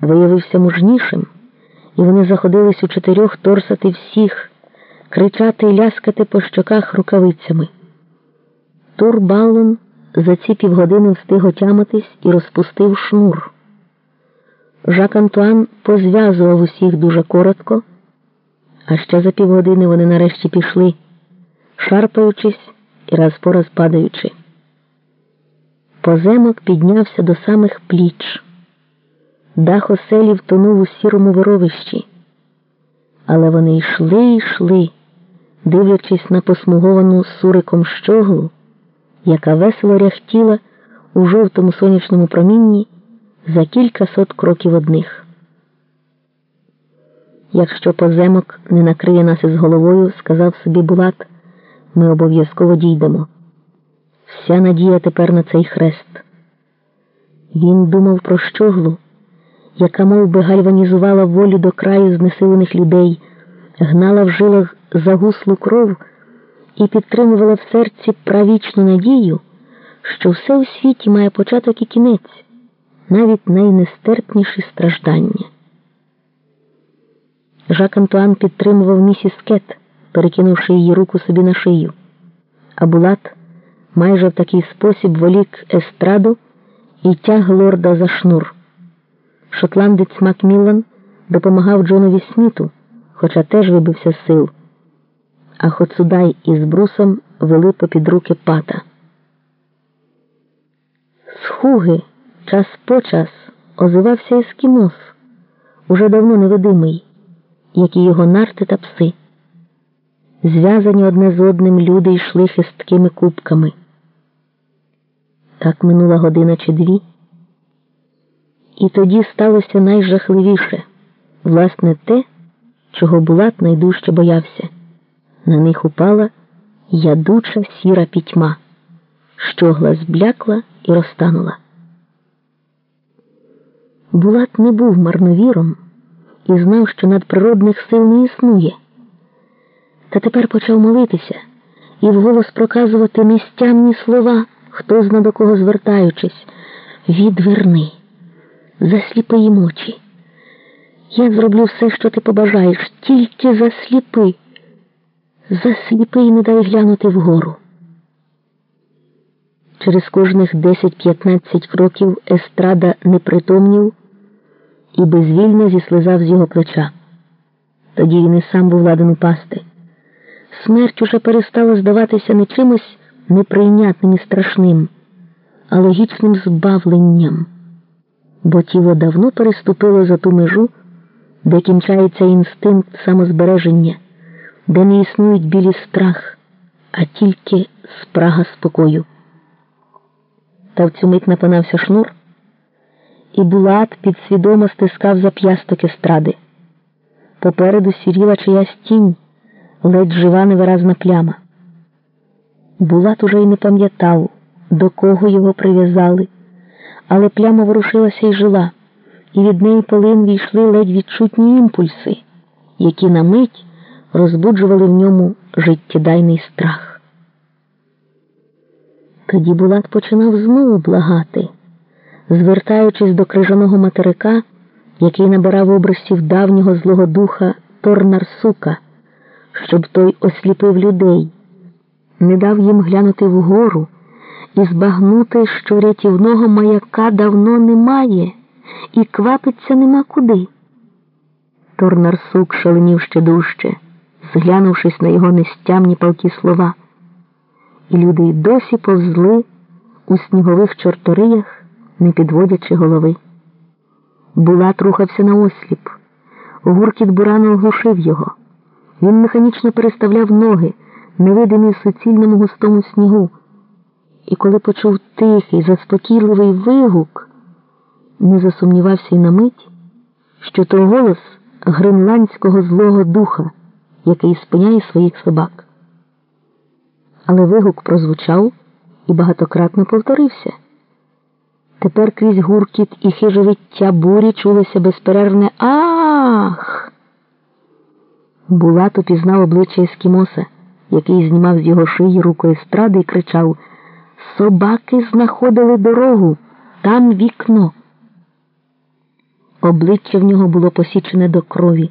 виявився мужнішим, і вони заходились у чотирьох торсати всіх, кричати і ляскати по щоках рукавицями. Тур Баллон за ці півгодини встиг отямитись і розпустив шнур. Жак Антуан позв'язував усіх дуже коротко, а ще за півгодини вони нарешті пішли, шарпаючись і раз по раз падаючи. Поземок піднявся до самих пліч. Дах оселі втонув у сірому вировищі, але вони йшли і йшли, дивлячись на посмуговану суриком щоглу, яка весело ряхтіла у жовтому сонячному промінні за кілька сот кроків одних. Якщо поземок не накриє нас із головою, сказав собі Булат, ми обов'язково дійдемо. Вся надія тепер на цей хрест. Він думав про щоглу, яка мов би, гальванізувала волю до краю знесилених людей, гнала в жилах загуслу кров і підтримувала в серці правічну надію, що все у світі має початок і кінець, навіть найнестерпніші страждання. Жак Антуан підтримував місіс Кет, перекинувши її руку собі на шию, а Булат майже в такий спосіб волік естраду і тяг лорда за шнур. Шотландець Макміллан допомагав Джонові Сміту, хоча теж вибився з сил, а Хо Цудай із брусом вели попід руки Пата. З хуги час по час озивався ескімос, уже давно невидимий, як і його нарти та пси. Зв'язані одне з одним люди йшли хисткими кубками. Так минула година чи дві. І тоді сталося найжахливіше власне те, чого Булат найдужче боявся. На них упала ядуча сіра пітьма, щогла зблякла і розтанула. Булат не був марновіром і знав, що надприродних сил не існує. Та тепер почав молитися і вголос проказувати нестямні слова, хто зна до кого звертаючись, відверни, засліпи їм очі. Я зроблю все, що ти побажаєш, тільки засліпи, засліпи і не дай глянути вгору. Через кожних 10-15 кроків естрада непритомнів і безвільно зіслизав з його плеча. Тоді він і сам був ладен упасти. Смерть уже перестала здаватися не чимось неприйнятним і страшним, а логічним збавленням, бо тіло давно переступило за ту межу, де кінчається інстинкт самозбереження, де не існують білі страх, а тільки спрага спокою. Та в цю мить напинався шнур, і Булат підсвідомо стискав зап'ясток естради. Попереду сіріла чиясь тінь, ледь жива невиразна пляма. Булат уже й не пам'ятав, до кого його прив'язали, але пляма ворушилася і жила, і від неї полин війшли ледь відчутні імпульси, які на мить розбуджували в ньому життєдайний страх. Тоді Булат починав знову благати, звертаючись до крижаного материка, який набирав образів давнього злого духа Торнарсука, щоб той осліпив людей не дав їм глянути вгору і збагнути, що рятівного маяка давно немає, і квапиться нема куди. Торнарсук шаленів ще дужче, зглянувшись на його нестямні палкі слова, і люди й досі повзли у снігових чорториях, не підводячи голови. Булат рухався на осліп, гуркіт бурану оглушив його. Він механічно переставляв ноги невидимі в суцільному густому снігу, і коли почув тихий, заспокійливий вигук, не засумнівався й на мить, що то голос гренландського злого духа, який спиняє своїх собак. Але вигук прозвучав і багатократно повторився. Тепер крізь гуркіт і хижовиття бурі чулося безперервне Ах. Булат упізнав обличчя Ескімоса який знімав з його шиї руку естради і кричав Собаки знаходили дорогу, там вікно. Обличчя в нього було посічене до крові.